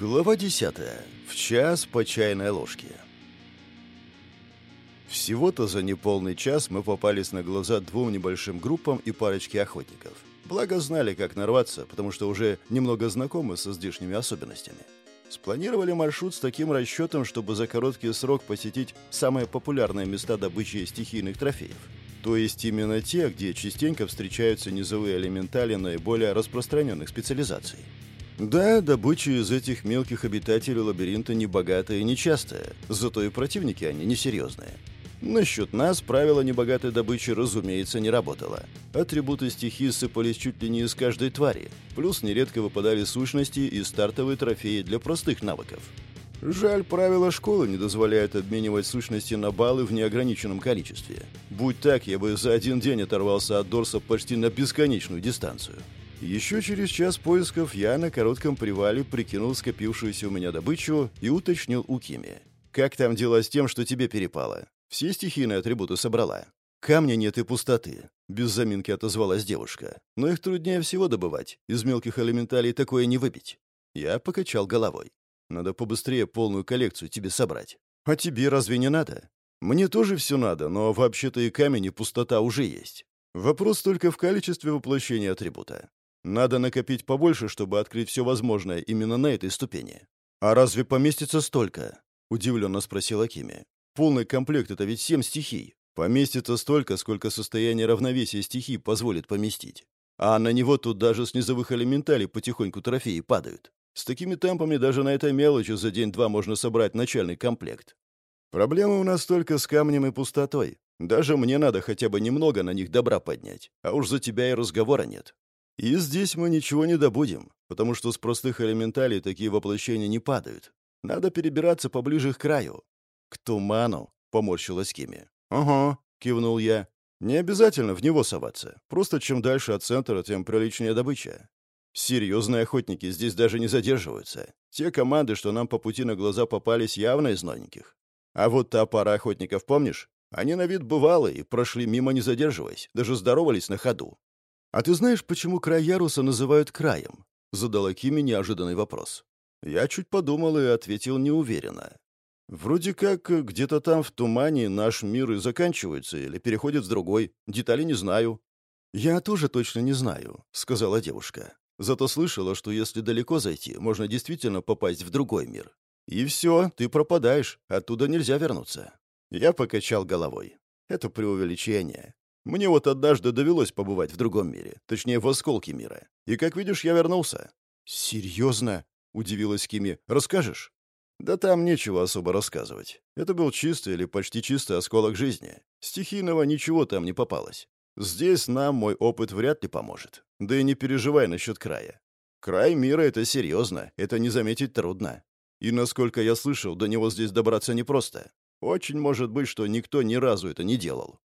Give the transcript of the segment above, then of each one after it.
Глава 10. В час по чайной ложке. Всего-то за неполный час мы попались на глаза двум небольшим группам и парочке охотников. Благо знали, как нарваться, потому что уже немного знакомы со здешними особенностями. Спланировали маршрут с таким расчетом, чтобы за короткий срок посетить самые популярные места добычи стихийных трофеев. То есть именно те, где частенько встречаются низовые элементали наиболее распространенных специализаций. Да, добыча из этих мелких обитателей лабиринта не богатая и нечастая, зато и противники они несерьезные. Насчет нас правило небогатой добычи, разумеется, не работало. Атрибуты стихии сыпались чуть ли не из каждой твари, плюс нередко выпадали сущности и стартовые трофеи для простых навыков. Жаль, правила школы не дозволяют обменивать сущности на баллы в неограниченном количестве. Будь так, я бы за один день оторвался от Дорса почти на бесконечную дистанцию. Еще через час поисков я на коротком привале прикинул скопившуюся у меня добычу и уточнил у Кими. «Как там дела с тем, что тебе перепало? Все стихийные атрибуты собрала?» «Камня нет и пустоты», — без заминки отозвалась девушка. «Но их труднее всего добывать. Из мелких элементалей такое не выбить». Я покачал головой. «Надо побыстрее полную коллекцию тебе собрать». «А тебе разве не надо?» «Мне тоже все надо, но вообще-то и камень, и пустота уже есть. Вопрос только в количестве воплощения атрибута. Надо накопить побольше, чтобы открыть все возможное именно на этой ступени. «А разве поместится столько?» — удивленно спросила Кими. «Полный комплект — это ведь семь стихий. Поместится столько, сколько состояние равновесия стихий позволит поместить. А на него тут даже с низовых элементалей потихоньку трофеи падают. С такими темпами даже на этой мелочи за день-два можно собрать начальный комплект. Проблема у нас только с камнем и пустотой. Даже мне надо хотя бы немного на них добра поднять, а уж за тебя и разговора нет. И здесь мы ничего не добудем, потому что с простых элементалей такие воплощения не падают. Надо перебираться поближе к краю. «К туману», — поморщилась Кими. «Ага», — кивнул я. «Не обязательно в него соваться. Просто чем дальше от центра, тем приличнее добыча. Серьезные охотники здесь даже не задерживаются. Те команды, что нам по пути на глаза попались, явно из новеньких. А вот та пара охотников, помнишь? Они на вид бывалые и прошли мимо, не задерживаясь, даже здоровались на ходу. «А ты знаешь, почему край яруса называют краем?» — задала Кими неожиданный вопрос. Я чуть подумал и ответил неуверенно. «Вроде как где-то там в тумане наш мир и заканчивается или переходит в другой. Детали не знаю». «Я тоже точно не знаю», — сказала девушка. «Зато слышала, что если далеко зайти, можно действительно попасть в другой мир. И все, ты пропадаешь, оттуда нельзя вернуться». Я покачал головой. Это преувеличение. Мне вот однажды довелось побывать в другом мире, точнее, в осколке мира. И, как видишь, я вернулся». «Серьезно?» — удивилась Кими. «Расскажешь?» «Да там нечего особо рассказывать. Это был чистый или почти чистый осколок жизни. Стихийного ничего там не попалось. Здесь нам мой опыт вряд ли поможет. Да и не переживай насчет края. Край мира — это серьезно, это не заметить трудно. И, насколько я слышал, до него здесь добраться непросто. Очень может быть, что никто ни разу это не делал.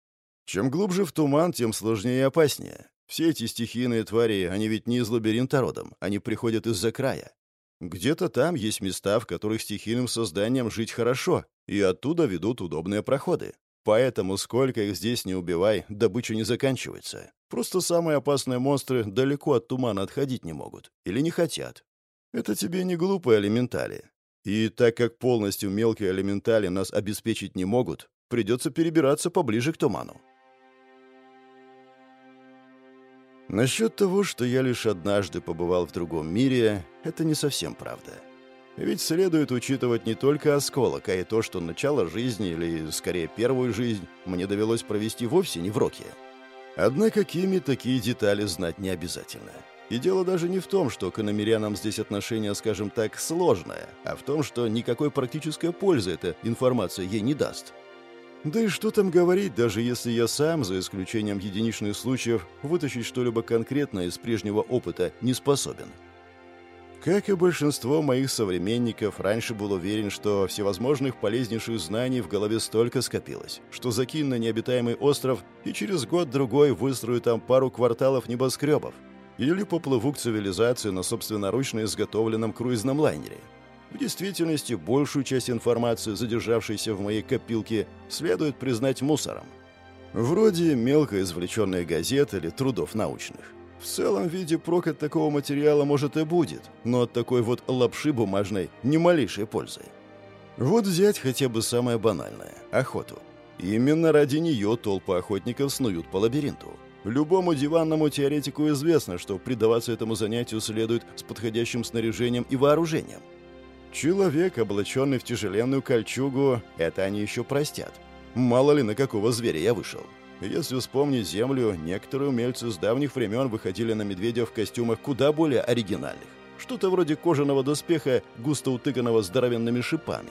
Чем глубже в туман, тем сложнее и опаснее. Все эти стихийные твари, они ведь не из лабиринта родом, они приходят из-за края. Где-то там есть места, в которых стихийным созданиям жить хорошо, и оттуда ведут удобные проходы. Поэтому сколько их здесь не убивай, добыча не заканчивается. Просто самые опасные монстры далеко от тумана отходить не могут. Или не хотят. Это тебе не глупые элементали. И так как полностью мелкие элементали нас обеспечить не могут, придется перебираться поближе к туману. Насчет того, что я лишь однажды побывал в другом мире, это не совсем правда. Ведь следует учитывать не только осколок, а и то, что начало жизни, или скорее первую жизнь, мне довелось провести вовсе не в Роке. Однако Кими такие детали знать не обязательно. И дело даже не в том, что к иномерянам здесь отношение, скажем так, сложное, а в том, что никакой практической пользы эта информация ей не даст. Да и что там говорить, даже если я сам, за исключением единичных случаев, вытащить что-либо конкретное из прежнего опыта не способен. Как и большинство моих современников, раньше был уверен, что всевозможных полезнейших знаний в голове столько скопилось, что закинь на необитаемый остров и через год-другой выстрою там пару кварталов небоскребов. Или поплыву к цивилизации на собственноручно изготовленном круизном лайнере – в действительности, большую часть информации, задержавшейся в моей копилке, следует признать мусором. Вроде мелко извлеченных газет или трудов научных. В целом, виде прок от такого материала, может, и будет, но от такой вот лапши бумажной ни малейшей пользы. Вот взять хотя бы самое банальное – охоту. Именно ради нее толпы охотников снуют по лабиринту. Любому диванному теоретику известно, что предаваться этому занятию следует с подходящим снаряжением и вооружением. Человек, облаченный в тяжеленную кольчугу, это они еще простят. Мало ли, на какого зверя я вышел. Если вспомнить Землю, некоторые умельцы с давних времен выходили на медведя в костюмах куда более оригинальных. Что-то вроде кожаного доспеха, густо утыканного здоровенными шипами.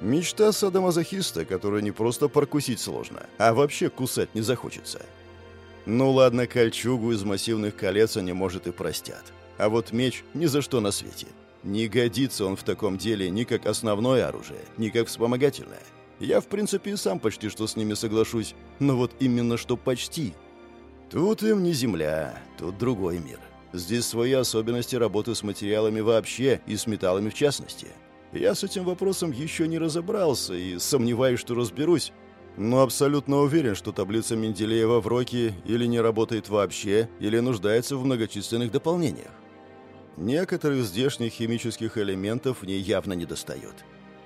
Мечта садомазохиста, которую не просто прокусить сложно, а вообще кусать не захочется. Ну ладно, кольчугу из массивных колец они, может, и простят. А вот меч ни за что на свете. Не годится он в таком деле ни как основное оружие, ни как вспомогательное. Я, в принципе, и сам почти что с ними соглашусь, но вот именно что почти. Тут им не земля, тут другой мир. Здесь свои особенности работы с материалами вообще и с металлами в частности. Я с этим вопросом еще не разобрался и сомневаюсь, что разберусь, но абсолютно уверен, что таблица Менделеева в Роке или не работает вообще, или нуждается в многочисленных дополнениях. Некоторых здешних химических элементов в ней явно не достает.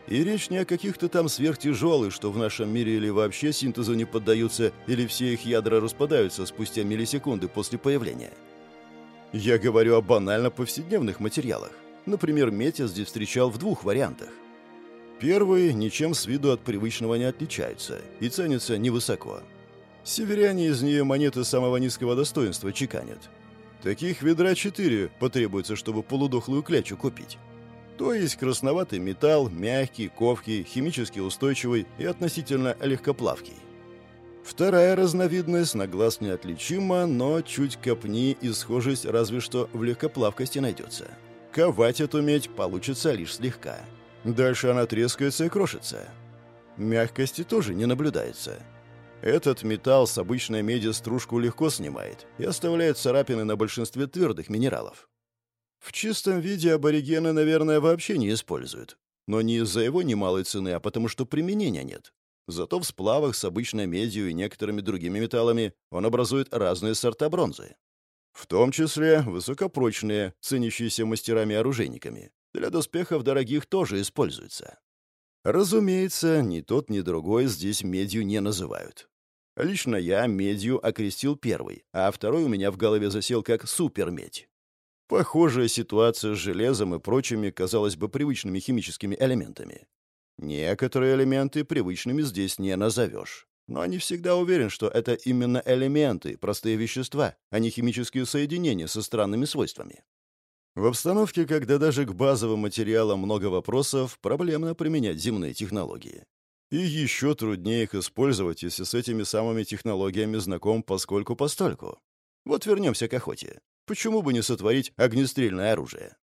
И речь не о каких-то там сверхтяжелых, что в нашем мире или вообще синтезу не поддаются, или все их ядра распадаются спустя миллисекунды после появления. Я говорю о банально повседневных материалах. Например, медь я здесь встречал в двух вариантах. Первый ничем с виду от привычного не отличается и ценится невысоко. Северяне из нее монеты самого низкого достоинства чеканят. Таких ведра четыре потребуется, чтобы полудохлую клячу купить. То есть красноватый металл, мягкий, ковкий, химически устойчивый и относительно легкоплавкий. Вторая разновидность на глаз неотличима, но чуть копни и схожесть разве что в легкоплавкости найдется. Ковать эту медь получится лишь слегка. Дальше она трескается и крошится. Мягкости тоже не наблюдается. Этот металл с обычной меди стружку легко снимает и оставляет царапины на большинстве твердых минералов. В чистом виде аборигены, наверное, вообще не используют. Но не из-за его немалой цены, а потому что применения нет. Зато в сплавах с обычной медью и некоторыми другими металлами он образует разные сорта бронзы. В том числе высокопрочные, ценящиеся мастерами-оружейниками. Для доспехов дорогих тоже используются. Разумеется, ни тот, ни другой здесь медью не называют. Лично я медью окрестил первый, а второй у меня в голове засел как супермедь. Похожая ситуация с железом и прочими, казалось бы, привычными химическими элементами. Некоторые элементы привычными здесь не назовешь. Но не всегда уверен, что это именно элементы, простые вещества, а не химические соединения со странными свойствами. В обстановке, когда даже к базовым материалам много вопросов, проблемно применять земные технологии. И еще труднее их использовать, если с этими самыми технологиями знаком поскольку-постольку. Вот вернемся к охоте. Почему бы не сотворить огнестрельное оружие?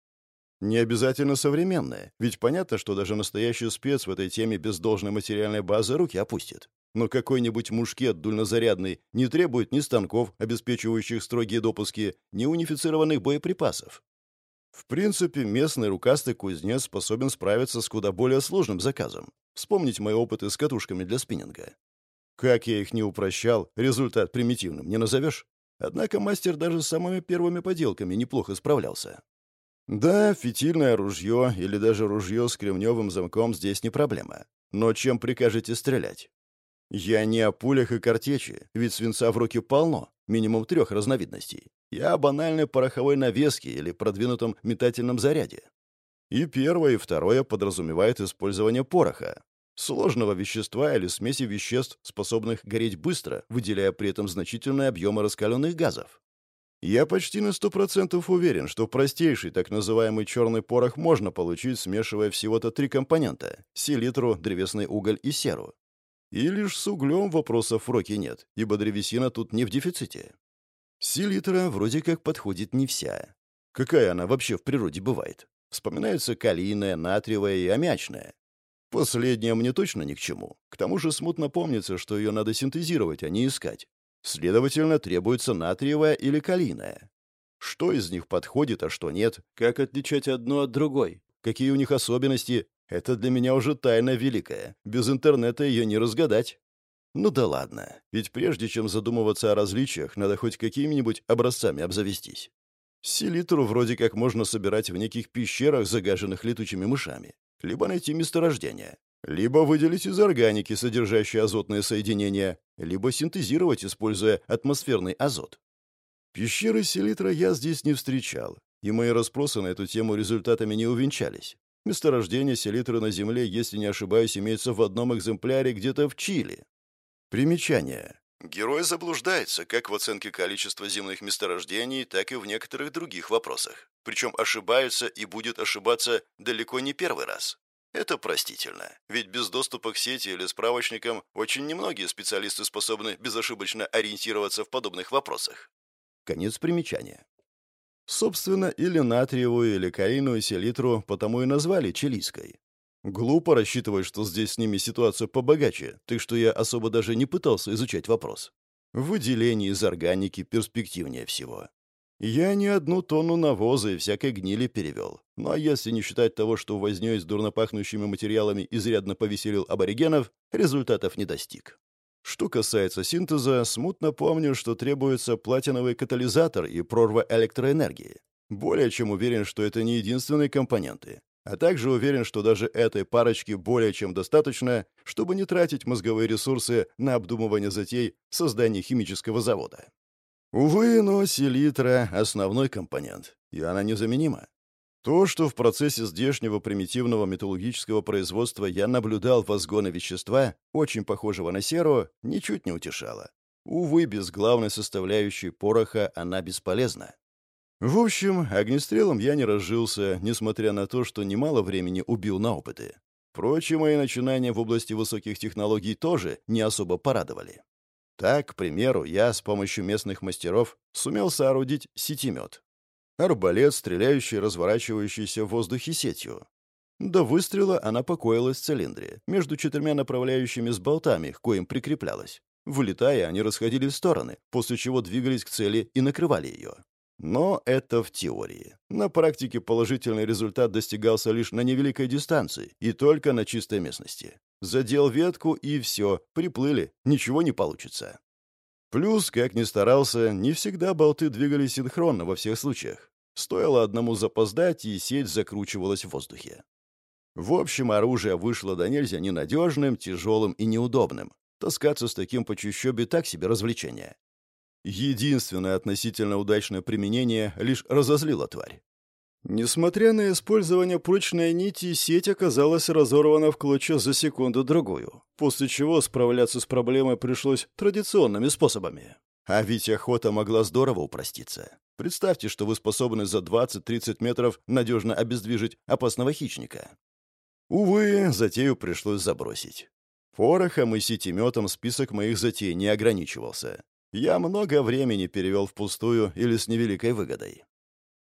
Не обязательно современное, ведь понятно, что даже настоящий спец в этой теме без должной материальной базы руки опустит. Но какой-нибудь мушкет дульнозарядный не требует ни станков, обеспечивающих строгие допуски, ни унифицированных боеприпасов. В принципе, местный рукастый кузнец способен справиться с куда более сложным заказом. Вспомнить мои опыты с катушками для спиннинга. Как я их не упрощал, результат примитивным не назовешь? Однако мастер даже с самыми первыми поделками неплохо справлялся. Да, фитильное ружье или даже ружье с кремневым замком здесь не проблема. Но чем прикажете стрелять? Я не о пулях и картечи, ведь свинца в руки полно, минимум трех разновидностей. Я о банальной пороховой навеске или продвинутом метательном заряде. И первое, и второе подразумевает использование пороха сложного вещества или смеси веществ, способных гореть быстро, выделяя при этом значительные объемы раскаленных газов. Я почти на сто процентов уверен, что простейший так называемый черный порох можно получить, смешивая всего-то три компонента — селитру, древесный уголь и серу. И лишь с углем вопросов в роке нет, ибо древесина тут не в дефиците. Селитра вроде как подходит не вся. Какая она вообще в природе бывает? Вспоминаются калийная, натриевая и аммиачная. Последняя мне точно ни к чему. К тому же смутно помнится, что ее надо синтезировать, а не искать. Следовательно, требуется натриевая или калийная. Что из них подходит, а что нет? Как отличать одно от другой? Какие у них особенности? Это для меня уже тайна великая. Без интернета ее не разгадать. Ну да ладно, ведь прежде чем задумываться о различиях, надо хоть какими-нибудь образцами обзавестись. Селитру вроде как можно собирать в неких пещерах, загаженных летучими мышами, либо найти месторождение, либо выделить из органики, содержащей азотные соединения, либо синтезировать, используя атмосферный азот. Пещеры селитра я здесь не встречал, и мои расспросы на эту тему результатами не увенчались. Месторождение селитры на Земле, если не ошибаюсь, имеется в одном экземпляре где-то в Чили. Примечание. Герой заблуждается как в оценке количества земных месторождений, так и в некоторых других вопросах. Причем ошибается и будет ошибаться далеко не первый раз. Это простительно, ведь без доступа к сети или справочникам очень немногие специалисты способны безошибочно ориентироваться в подобных вопросах. Конец примечания. Собственно, или натриевую, или каиновую селитру потому и назвали чилийской. Глупо рассчитывать, что здесь с ними ситуация побогаче, так что я особо даже не пытался изучать вопрос. Выделение из органики перспективнее всего. Я не одну тонну навоза и всякой гнили перевел. Ну а если не считать того, что вознёй с дурнопахнущими материалами изрядно повеселил аборигенов, результатов не достиг. Что касается синтеза, смутно помню, что требуется платиновый катализатор и прорва электроэнергии. Более чем уверен, что это не единственные компоненты. А также уверен, что даже этой парочки более чем достаточно, чтобы не тратить мозговые ресурсы на обдумывание затей создания химического завода. Увы, но селитра — основной компонент, и она незаменима. То, что в процессе здешнего примитивного металлургического производства я наблюдал возгоны вещества, очень похожего на серу, ничуть не утешало. Увы, без главной составляющей пороха она бесполезна. В общем, огнестрелом я не разжился, несмотря на то, что немало времени убил на опыты. Впрочем, мои начинания в области высоких технологий тоже не особо порадовали. Так, к примеру, я с помощью местных мастеров сумел соорудить сетимет. Арбалет, стреляющий, разворачивающийся в воздухе сетью. До выстрела она покоилась в цилиндре, между четырьмя направляющими с болтами, к коим прикреплялась. Вылетая, они расходились в стороны, после чего двигались к цели и накрывали ее. Но это в теории. На практике положительный результат достигался лишь на невеликой дистанции и только на чистой местности. Задел ветку и все, приплыли, ничего не получится. Плюс, как ни старался, не всегда болты двигались синхронно во всех случаях. Стоило одному запоздать, и сеть закручивалась в воздухе. В общем, оружие вышло до нельзя ненадежным, тяжелым и неудобным. Таскаться с таким по чущобе так себе развлечение. Единственное относительно удачное применение лишь разозлило тварь. Несмотря на использование прочной нити, сеть оказалась разорвана в клочья за секунду-другую, после чего справляться с проблемой пришлось традиционными способами. А ведь охота могла здорово упроститься. Представьте, что вы способны за 20-30 метров надежно обездвижить опасного хищника. Увы, затею пришлось забросить. Порохом и сетеметом список моих затей не ограничивался. Я много времени перевел впустую или с невеликой выгодой.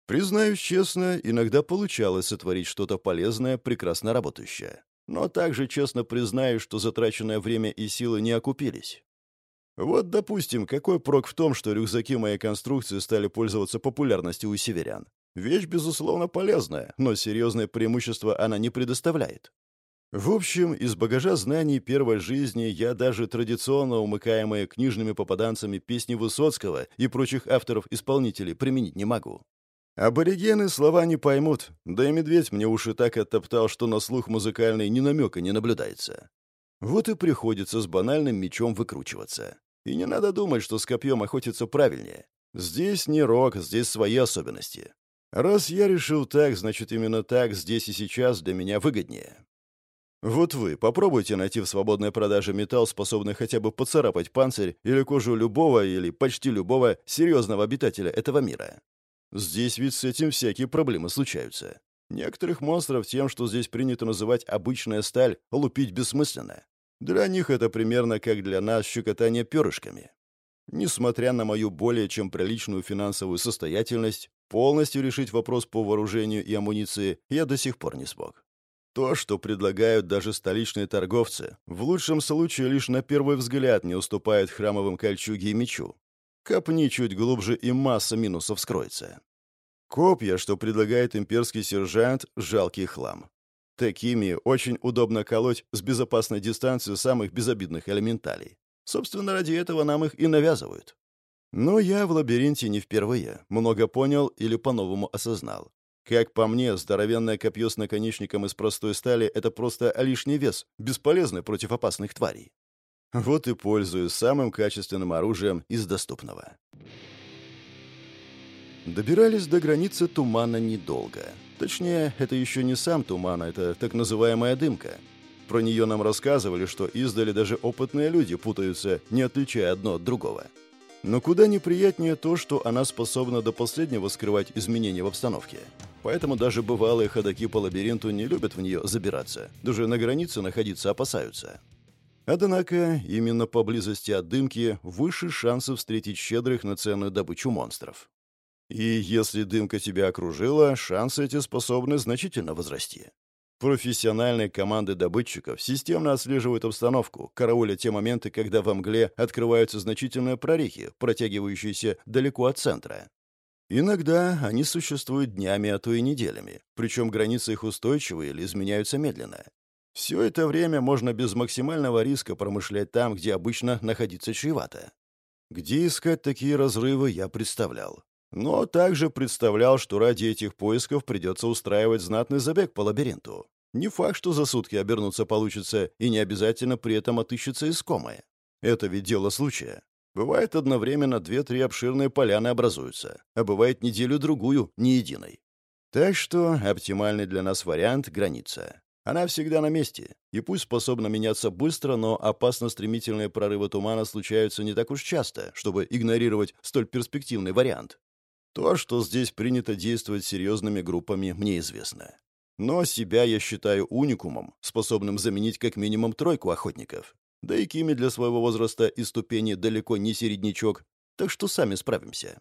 Признаюсь честно, иногда получалось сотворить что-то полезное, прекрасно работающее. Но также честно признаю, что затраченное время и силы не окупились. Вот, допустим, какой прок в том, что рюкзаки моей конструкции стали пользоваться популярностью у северян? Вещь, безусловно, полезная, но серьезное преимущество она не предоставляет. В общем, из багажа знаний первой жизни я даже традиционно умыкаемые книжными попаданцами песни Высоцкого и прочих авторов-исполнителей применить не могу. Аборигены слова не поймут, да и медведь мне уши так оттоптал, что на слух музыкальный ни намека не наблюдается. Вот и приходится с банальным мечом выкручиваться. И не надо думать, что с копьем охотиться правильнее. Здесь не рок, здесь свои особенности. Раз я решил так, значит именно так здесь и сейчас для меня выгоднее. Вот вы попробуйте найти в свободной продаже металл, способный хотя бы поцарапать панцирь или кожу любого или почти любого серьезного обитателя этого мира. Здесь ведь с этим всякие проблемы случаются. Некоторых монстров тем, что здесь принято называть обычная сталь, лупить бессмысленно. Для них это примерно как для нас щекотание перышками. Несмотря на мою более чем приличную финансовую состоятельность, полностью решить вопрос по вооружению и амуниции я до сих пор не смог. То, что предлагают даже столичные торговцы, в лучшем случае лишь на первый взгляд не уступает храмовым кольчуге и мечу. Копни чуть глубже, и масса минусов скроется. Копья, что предлагает имперский сержант, жалкий хлам. Такими очень удобно колоть с безопасной дистанции самых безобидных элементалей. Собственно, ради этого нам их и навязывают. Но я в лабиринте не впервые. Много понял или по-новому осознал. Как по мне, здоровенное копье с наконечником из простой стали — это просто лишний вес, бесполезный против опасных тварей. Вот и пользуюсь самым качественным оружием из доступного. Добирались до границы тумана недолго. Точнее, это еще не сам туман, а это так называемая дымка. Про нее нам рассказывали, что издали даже опытные люди путаются, не отличая одно от другого. Но куда неприятнее то, что она способна до последнего скрывать изменения в обстановке. Поэтому даже бывалые ходаки по лабиринту не любят в нее забираться. Даже на границе находиться опасаются. Однако, именно поблизости от дымки выше шансы встретить щедрых на ценную добычу монстров. И если дымка тебя окружила, шансы эти способны значительно возрасти. Профессиональные команды добытчиков системно отслеживают обстановку, карауля те моменты, когда во мгле открываются значительные прорехи, протягивающиеся далеко от центра. Иногда они существуют днями, а то и неделями, причем границы их устойчивы или изменяются медленно. Все это время можно без максимального риска промышлять там, где обычно находиться чревато. Где искать такие разрывы, я представлял. Но также представлял, что ради этих поисков придется устраивать знатный забег по лабиринту. Не факт, что за сутки обернуться получится, и не обязательно при этом отыщется искомое. Это ведь дело случая. Бывает одновременно две-три обширные поляны образуются, а бывает неделю-другую, не единой. Так что оптимальный для нас вариант — граница. Она всегда на месте, и пусть способна меняться быстро, но опасно стремительные прорывы тумана случаются не так уж часто, чтобы игнорировать столь перспективный вариант. То, что здесь принято действовать серьезными группами, мне известно. Но себя я считаю уникумом, способным заменить как минимум тройку охотников. Да и Кими для своего возраста и ступени далеко не середнячок, так что сами справимся.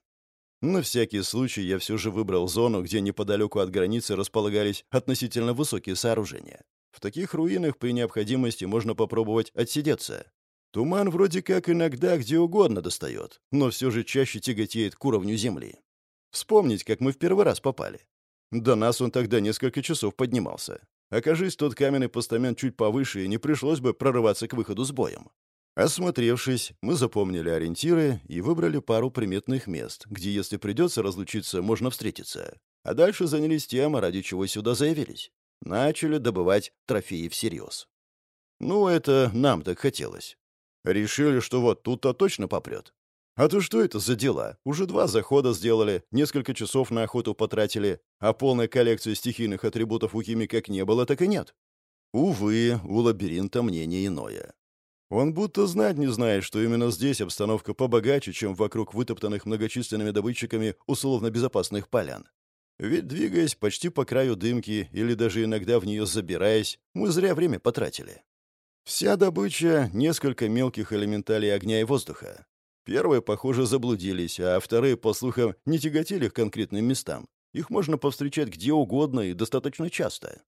На всякий случай я все же выбрал зону, где неподалеку от границы располагались относительно высокие сооружения. В таких руинах при необходимости можно попробовать отсидеться. Туман вроде как иногда где угодно достает, но все же чаще тяготеет к уровню земли. Вспомнить, как мы в первый раз попали. До нас он тогда несколько часов поднимался. Окажись тот каменный постамент чуть повыше, и не пришлось бы прорываться к выходу с боем. Осмотревшись, мы запомнили ориентиры и выбрали пару приметных мест, где, если придется разлучиться, можно встретиться. А дальше занялись тем, ради чего сюда заявились. Начали добывать трофеи всерьез. Ну, это нам так хотелось. Решили, что вот тут-то точно попрет. А то что это за дела? Уже два захода сделали, несколько часов на охоту потратили, а полной коллекции стихийных атрибутов у Кими как не было, так и нет. Увы, у лабиринта мнение иное. Он будто знать не знает, что именно здесь обстановка побогаче, чем вокруг вытоптанных многочисленными добытчиками условно безопасных полян. Ведь, двигаясь почти по краю дымки или даже иногда в нее забираясь, мы зря время потратили. Вся добыча — несколько мелких элементалей огня и воздуха. Первые, похоже, заблудились, а вторые, по слухам, не тяготели к конкретным местам. Их можно повстречать где угодно и достаточно часто.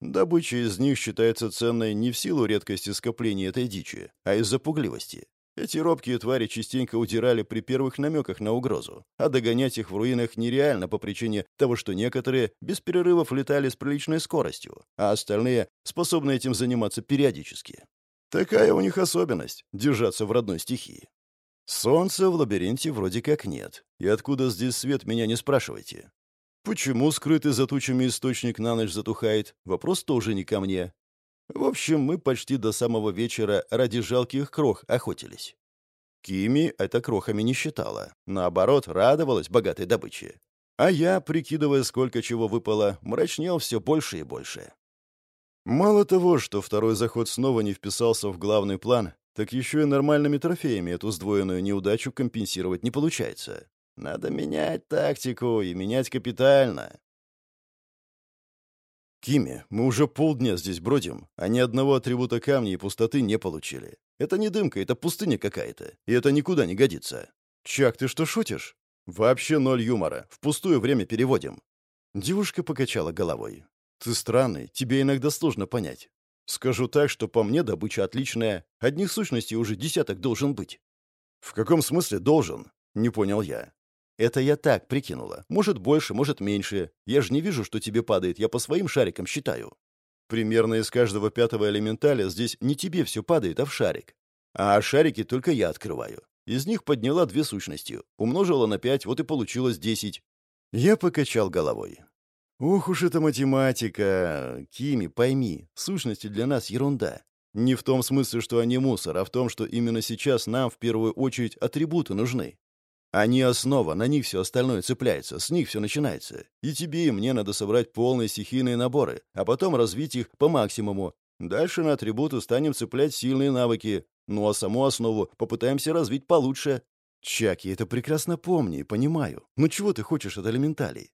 Добыча из них считается ценной не в силу редкости скопления этой дичи, а из-за пугливости. Эти робкие твари частенько удирали при первых намеках на угрозу, а догонять их в руинах нереально по причине того, что некоторые без перерывов летали с приличной скоростью, а остальные способны этим заниматься периодически. Такая у них особенность — держаться в родной стихии. Солнца в лабиринте вроде как нет. И откуда здесь свет, меня не спрашивайте. Почему скрытый за тучами источник на ночь затухает? Вопрос тоже не ко мне. В общем, мы почти до самого вечера ради жалких крох охотились. Кими это крохами не считала. Наоборот, радовалась богатой добыче. А я, прикидывая, сколько чего выпало, мрачнел все больше и больше. Мало того, что второй заход снова не вписался в главный план, так еще и нормальными трофеями эту сдвоенную неудачу компенсировать не получается. Надо менять тактику и менять капитально. Кими, мы уже полдня здесь бродим, а ни одного атрибута камня и пустоты не получили. Это не дымка, это пустыня какая-то, и это никуда не годится. Чак, ты что, шутишь? Вообще ноль юмора, впустую время переводим. Девушка покачала головой. Ты странный, тебе иногда сложно понять. Скажу так, что по мне добыча отличная. Одних сущностей уже десяток должен быть. В каком смысле должен? Не понял я. Это я так прикинула. Может больше, может меньше. Я же не вижу, что тебе падает, я по своим шарикам считаю. Примерно из каждого пятого элементаля здесь не тебе все падает, а в шарик. А шарики только я открываю. Из них подняла две сущности, умножила на пять, вот и получилось десять. Я покачал головой. Ух уж эта математика! Кими, пойми, сущности для нас ерунда. Не в том смысле, что они мусор, а в том, что именно сейчас нам в первую очередь атрибуты нужны. Они основа, на них все остальное цепляется, с них все начинается. И тебе, и мне надо собрать полные стихийные наборы, а потом развить их по максимуму. Дальше на атрибуты станем цеплять сильные навыки, ну а саму основу попытаемся развить получше. Чак, я это прекрасно помню и понимаю. Ну чего ты хочешь от элементалей?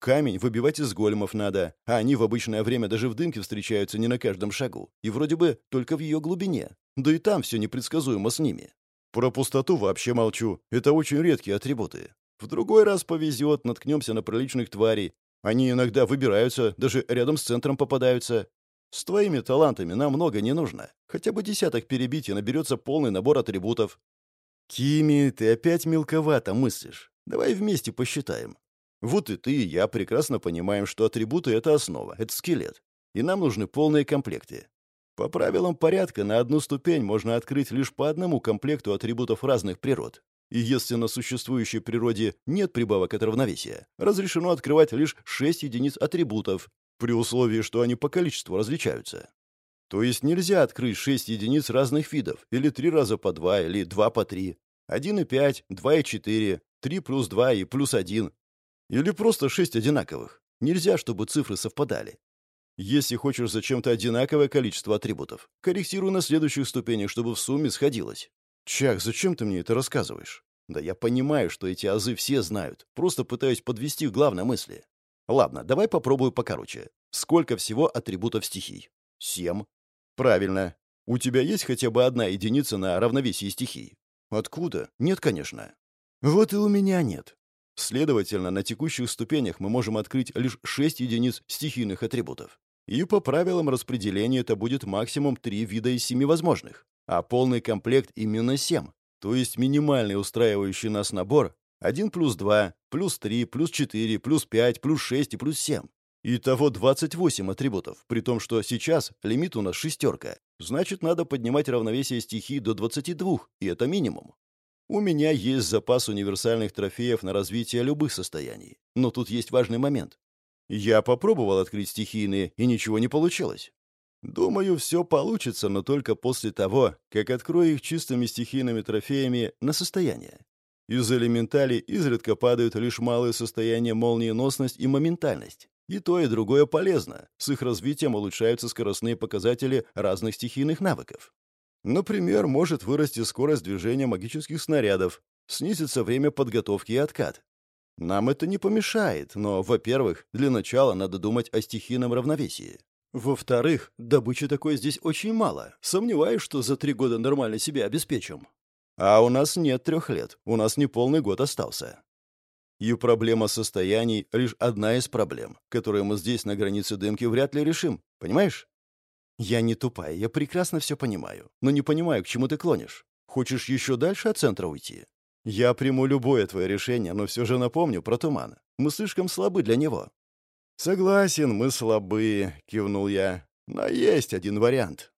Камень выбивать из големов надо, а они в обычное время даже в дымке встречаются не на каждом шагу. И вроде бы только в ее глубине. Да и там все непредсказуемо с ними. Про пустоту вообще молчу. Это очень редкие атрибуты. В другой раз повезет, наткнемся на приличных тварей. Они иногда выбираются, даже рядом с центром попадаются. С твоими талантами нам много не нужно. Хотя бы десяток перебить, и наберется полный набор атрибутов. Кими, ты опять мелковато мыслишь. Давай вместе посчитаем. Вот и ты, и я прекрасно понимаем, что атрибуты — это основа, это скелет. И нам нужны полные комплекты. По правилам порядка на одну ступень можно открыть лишь по одному комплекту атрибутов разных природ. И если на существующей природе нет прибавок от равновесия, разрешено открывать лишь 6 единиц атрибутов, при условии, что они по количеству различаются. То есть нельзя открыть 6 единиц разных видов, или 3 раза по 2, или 2 по 3, 1,5, 2,4, 3 плюс 2 и плюс 1, или просто 6 одинаковых. Нельзя, чтобы цифры совпадали. Если хочешь зачем-то одинаковое количество атрибутов, корректируй на следующих ступенях, чтобы в сумме сходилось. Чак, зачем ты мне это рассказываешь? Да я понимаю, что эти азы все знают. Просто пытаюсь подвести к главной мысли. Ладно, давай попробую покороче. Сколько всего атрибутов стихий? Семь. Правильно. У тебя есть хотя бы одна единица на равновесии стихий? Откуда? Нет, конечно. Вот и у меня нет. Следовательно, на текущих ступенях мы можем открыть лишь 6 единиц стихийных атрибутов. И по правилам распределения это будет максимум 3 вида из 7 возможных, а полный комплект именно 7. То есть минимальный устраивающий нас набор 1 плюс 2, плюс 3, плюс 4, плюс 5, плюс 6 и плюс 7. Итого 28 атрибутов, при том, что сейчас лимит у нас шестерка. Значит, надо поднимать равновесие стихий до 22, и это минимум. У меня есть запас универсальных трофеев на развитие любых состояний. Но тут есть важный момент. Я попробовал открыть стихийные, и ничего не получилось. Думаю, все получится, но только после того, как открою их чистыми стихийными трофеями на состояние. Из элементали изредка падают лишь малые состояния молниеносность и моментальность. И то, и другое полезно. С их развитием улучшаются скоростные показатели разных стихийных навыков. Например, может вырасти скорость движения магических снарядов, снизится время подготовки и откат. Нам это не помешает, но, во-первых, для начала надо думать о стихийном равновесии. Во-вторых, добычи такой здесь очень мало. Сомневаюсь, что за три года нормально себя обеспечим. А у нас нет трех лет, у нас не полный год остался. И проблема состояний — лишь одна из проблем, которые мы здесь на границе дымки вряд ли решим, понимаешь? Я не тупая, я прекрасно все понимаю, но не понимаю, к чему ты клонишь. Хочешь еще дальше от центра уйти? Я приму любое твое решение, но все же напомню про туман. Мы слишком слабы для него». «Согласен, мы слабы», — кивнул я. «Но есть один вариант».